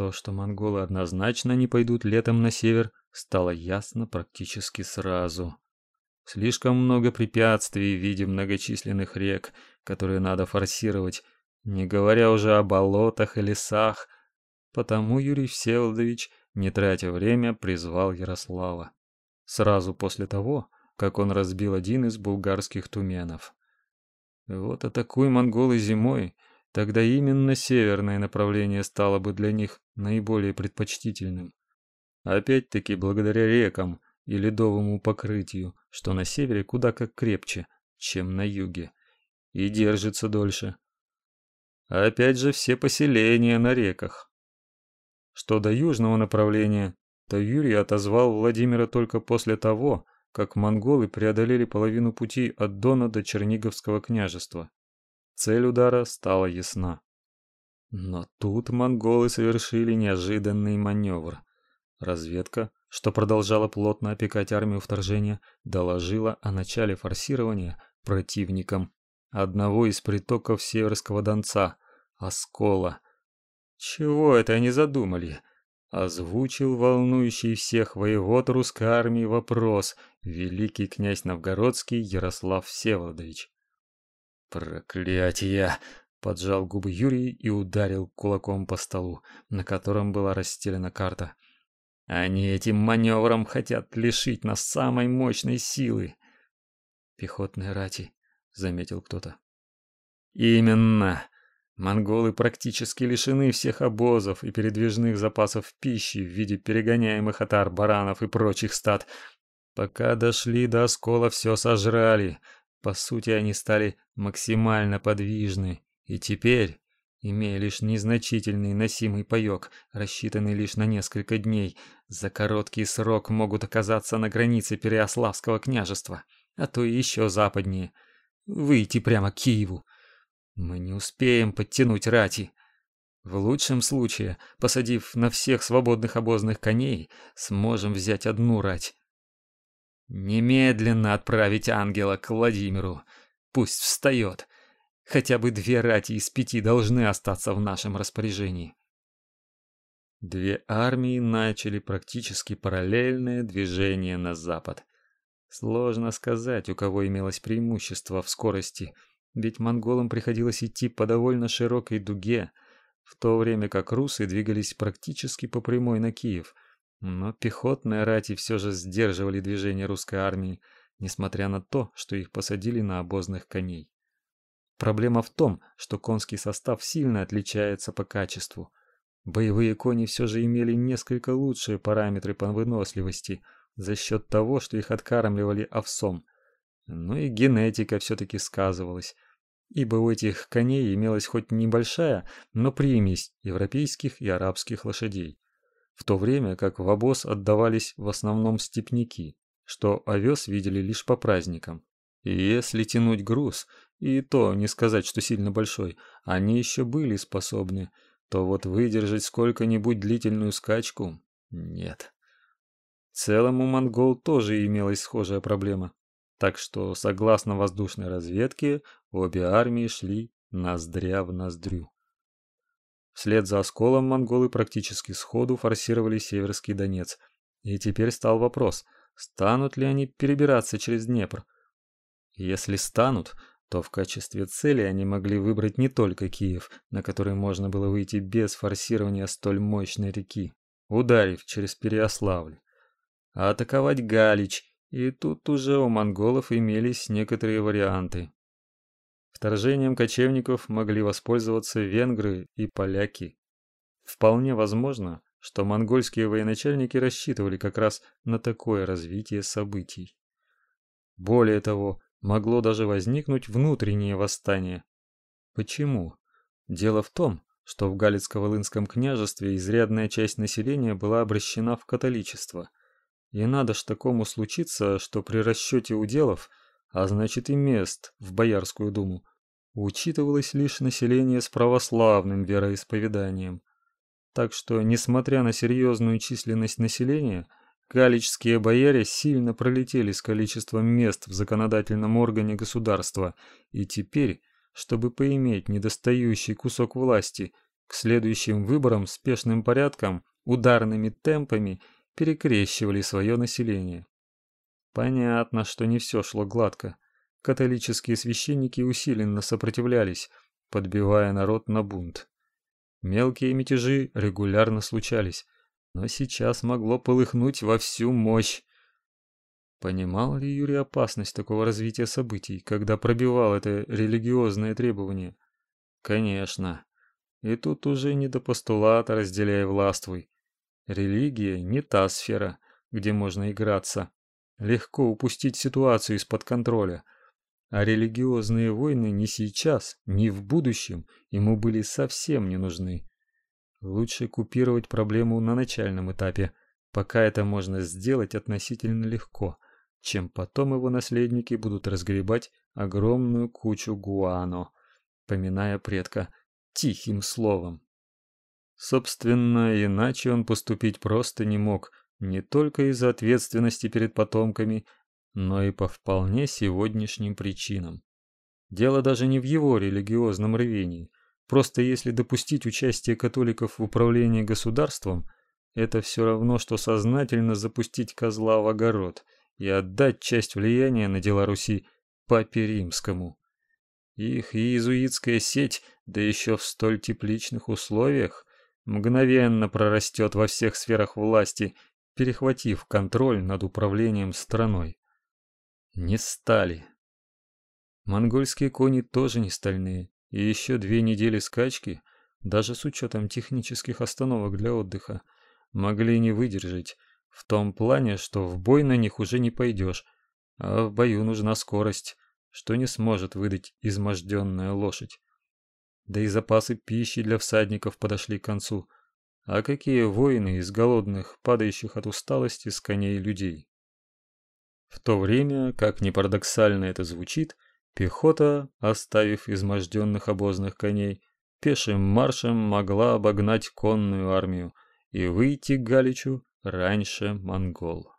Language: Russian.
То, что монголы однозначно не пойдут летом на север, стало ясно практически сразу. Слишком много препятствий в виде многочисленных рек, которые надо форсировать, не говоря уже о болотах и лесах. Потому Юрий Всеволодович, не тратя время, призвал Ярослава. Сразу после того, как он разбил один из булгарских туменов. Вот атакуй монголы зимой, тогда именно северное направление стало бы для них наиболее предпочтительным. Опять-таки благодаря рекам и ледовому покрытию, что на севере куда как крепче, чем на юге, и держится дольше. Опять же все поселения на реках. Что до южного направления, то Юрий отозвал Владимира только после того, как монголы преодолели половину пути от Дона до Черниговского княжества. Цель удара стала ясна. Но тут монголы совершили неожиданный маневр. Разведка, что продолжала плотно опекать армию вторжения, доложила о начале форсирования противникам одного из притоков Северского Донца, Оскола. Чего это они задумали? Озвучил волнующий всех воевод русской армии вопрос великий князь новгородский Ярослав Всеволодович. Проклятие! Поджал губы Юрий и ударил кулаком по столу, на котором была расстелена карта. Они этим маневром хотят лишить нас самой мощной силы. Пехотные рати, заметил кто-то. Именно. Монголы практически лишены всех обозов и передвижных запасов пищи в виде перегоняемых отар баранов и прочих стад. Пока дошли до оскола, все сожрали. По сути, они стали максимально подвижны. И теперь, имея лишь незначительный носимый паёк, рассчитанный лишь на несколько дней, за короткий срок могут оказаться на границе Переославского княжества, а то и еще западнее. Выйти прямо к Киеву. Мы не успеем подтянуть рати. В лучшем случае, посадив на всех свободных обозных коней, сможем взять одну рать. Немедленно отправить ангела к Владимиру. Пусть встает. Хотя бы две рати из пяти должны остаться в нашем распоряжении. Две армии начали практически параллельное движение на запад. Сложно сказать, у кого имелось преимущество в скорости – ведь монголам приходилось идти по довольно широкой дуге, в то время как русы двигались практически по прямой на Киев. Но пехотные рати все же сдерживали движение русской армии, несмотря на то, что их посадили на обозных коней. Проблема в том, что конский состав сильно отличается по качеству. Боевые кони все же имели несколько лучшие параметры по выносливости за счет того, что их откармливали овсом, но и генетика все-таки сказывалась, ибо у этих коней имелась хоть небольшая, но примесь европейских и арабских лошадей, в то время как в обоз отдавались в основном степняки, что овес видели лишь по праздникам. И если тянуть груз, и то не сказать, что сильно большой, они еще были способны, то вот выдержать сколько-нибудь длительную скачку нет. В целом у монгол тоже имелась схожая проблема. Так что, согласно воздушной разведке, обе армии шли ноздря в ноздрю. Вслед за осколом монголы практически сходу форсировали Северский Донец. И теперь стал вопрос, станут ли они перебираться через Днепр. Если станут, то в качестве цели они могли выбрать не только Киев, на который можно было выйти без форсирования столь мощной реки, ударив через Переяславль, а атаковать Галич и тут уже у монголов имелись некоторые варианты. Вторжением кочевников могли воспользоваться венгры и поляки. Вполне возможно, что монгольские военачальники рассчитывали как раз на такое развитие событий. Более того, могло даже возникнуть внутреннее восстание. Почему? Дело в том, что в Галицко-Волынском княжестве изрядная часть населения была обращена в католичество – и надо ж такому случиться, что при расчете уделов, а значит и мест в Боярскую думу, учитывалось лишь население с православным вероисповеданием. Так что, несмотря на серьезную численность населения, галичские бояре сильно пролетели с количеством мест в законодательном органе государства, и теперь, чтобы поиметь недостающий кусок власти, к следующим выборам спешным порядком, ударными темпами перекрещивали свое население. Понятно, что не все шло гладко. Католические священники усиленно сопротивлялись, подбивая народ на бунт. Мелкие мятежи регулярно случались, но сейчас могло полыхнуть во всю мощь. Понимал ли Юрий опасность такого развития событий, когда пробивал это религиозное требование? Конечно. И тут уже не до постулата «разделяй властвуй». Религия не та сфера, где можно играться. Легко упустить ситуацию из-под контроля. А религиозные войны ни сейчас, ни в будущем ему были совсем не нужны. Лучше купировать проблему на начальном этапе, пока это можно сделать относительно легко, чем потом его наследники будут разгребать огромную кучу гуано, поминая предка тихим словом. Собственно, иначе он поступить просто не мог, не только из-за ответственности перед потомками, но и по вполне сегодняшним причинам. Дело даже не в его религиозном рвении. Просто если допустить участие католиков в управлении государством, это все равно что сознательно запустить козла в огород и отдать часть влияния на дела Руси папе Римскому. Их иезуитская сеть, да еще в столь тепличных условиях, мгновенно прорастет во всех сферах власти, перехватив контроль над управлением страной. Не стали. Монгольские кони тоже не стальные, и еще две недели скачки, даже с учетом технических остановок для отдыха, могли не выдержать, в том плане, что в бой на них уже не пойдешь, а в бою нужна скорость, что не сможет выдать изможденная лошадь. Да и запасы пищи для всадников подошли к концу. А какие воины из голодных, падающих от усталости с коней людей? В то время, как ни парадоксально это звучит, пехота, оставив изможденных обозных коней, пешим маршем могла обогнать конную армию и выйти к Галичу раньше монгол.